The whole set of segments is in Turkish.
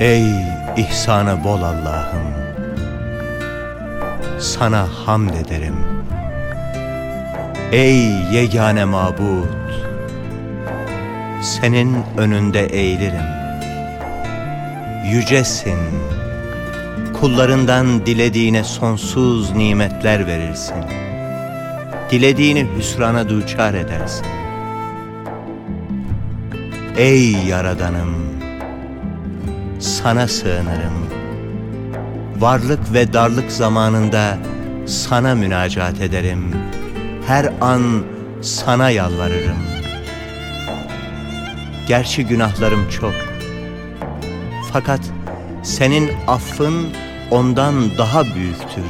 Ey ihsanı bol Allah'ım Sana hamd ederim. Ey yegane mabut Senin önünde eğilirim. Yücesin Kullarından dilediğine sonsuz nimetler verirsin. Dilediğini hüsrana duçar edersin. Ey Yaradanım sana sığınırım. Varlık ve darlık zamanında sana münacat ederim. Her an sana yalvarırım. Gerçi günahlarım çok. Fakat senin affın ondan daha büyüktür.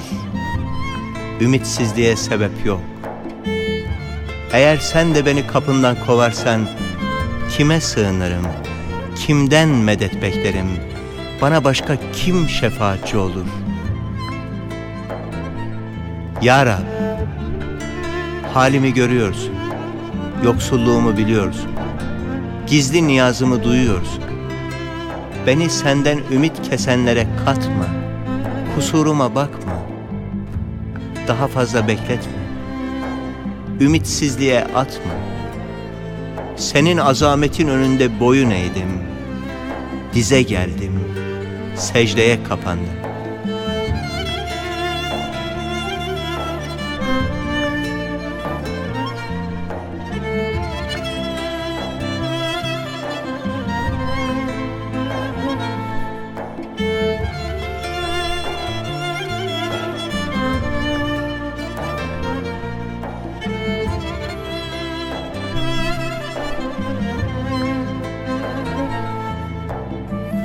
Ümitsizliğe sebep yok. Eğer sen de beni kapından kovarsan kime sığınırım?'' Kimden medet beklerim? Bana başka kim şefaatçi olur? Ya Rab, halimi görüyorsun, yoksulluğumu biliyorsun, gizli niyazımı duyuyorsun. Beni senden ümit kesenlere katma, kusuruma bakma, daha fazla bekletme, ümitsizliğe atma. Senin azametin önünde boyun eğdim, dize geldim, secdeye kapandım.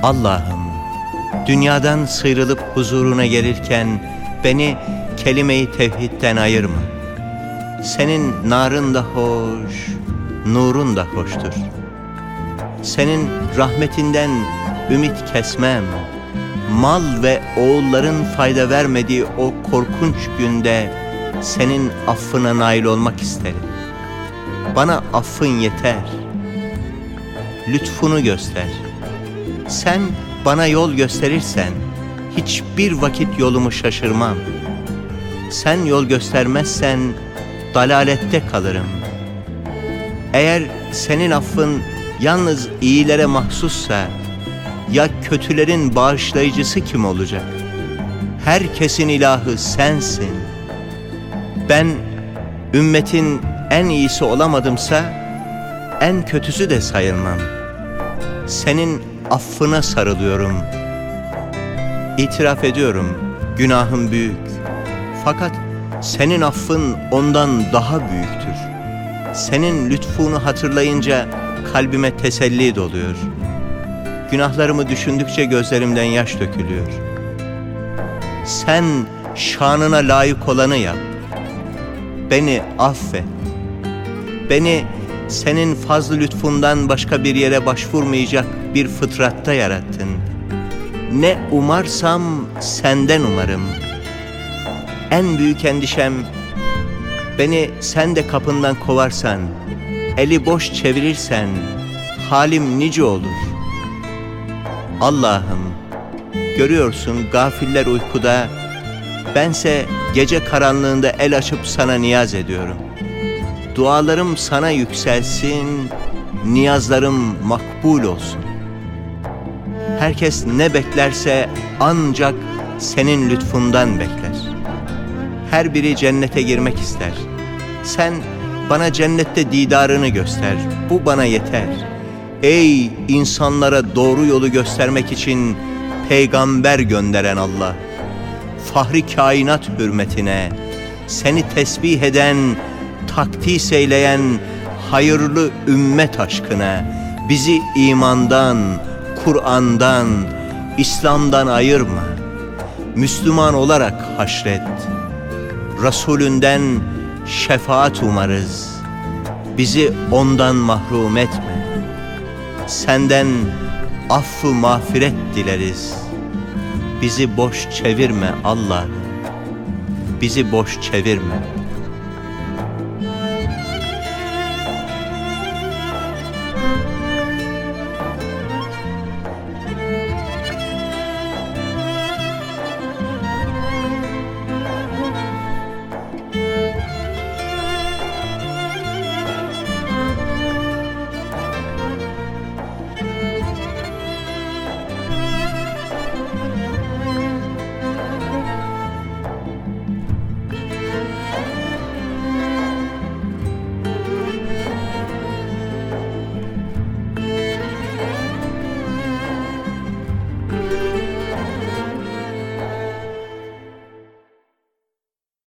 Allah'ım dünyadan sıyrılıp huzuruna gelirken beni kelime-i tevhidden ayırma. Senin narın da hoş, nurun da hoştur. Senin rahmetinden ümit kesmem. Mal ve oğulların fayda vermediği o korkunç günde senin affına nail olmak isterim. Bana affın yeter. Lütfunu göster.'' Sen bana yol gösterirsen hiçbir vakit yolumu şaşırmam. Sen yol göstermezsen dalalette kalırım. Eğer senin affın yalnız iyilere mahsussa ya kötülerin bağışlayıcısı kim olacak? Herkesin ilahı sensin. Ben ümmetin en iyisi olamadımsa en kötüsü de sayılmam. Senin affına sarılıyorum. İtiraf ediyorum, günahım büyük. Fakat senin affın ondan daha büyüktür. Senin lütfunu hatırlayınca kalbime teselli doluyor. Günahlarımı düşündükçe gözlerimden yaş dökülüyor. Sen şanına layık olanı yap. Beni affet. Beni senin fazl lütfundan başka bir yere başvurmayacak bir fıtratta yarattın. Ne umarsam senden umarım. En büyük endişem beni sen de kapından kovarsan, eli boş çevirirsen halim nice olur. Allah'ım görüyorsun gafiller uykuda, bense gece karanlığında el açıp sana niyaz ediyorum. Dualarım sana yükselsin, niyazlarım makbul olsun. Herkes ne beklerse ancak senin lütfundan bekler. Her biri cennete girmek ister. Sen bana cennette didarını göster. Bu bana yeter. Ey insanlara doğru yolu göstermek için peygamber gönderen Allah. Fahri kainat hürmetine seni tesbih eden, takdis eyleyen hayırlı ümmet aşkına bizi imandan, Kur'an'dan, İslam'dan ayırma. Müslüman olarak haşret. Resulünden şefaat umarız. Bizi ondan mahrum etme. Senden affı mağfiret dileriz. Bizi boş çevirme Allah. Bizi boş çevirme.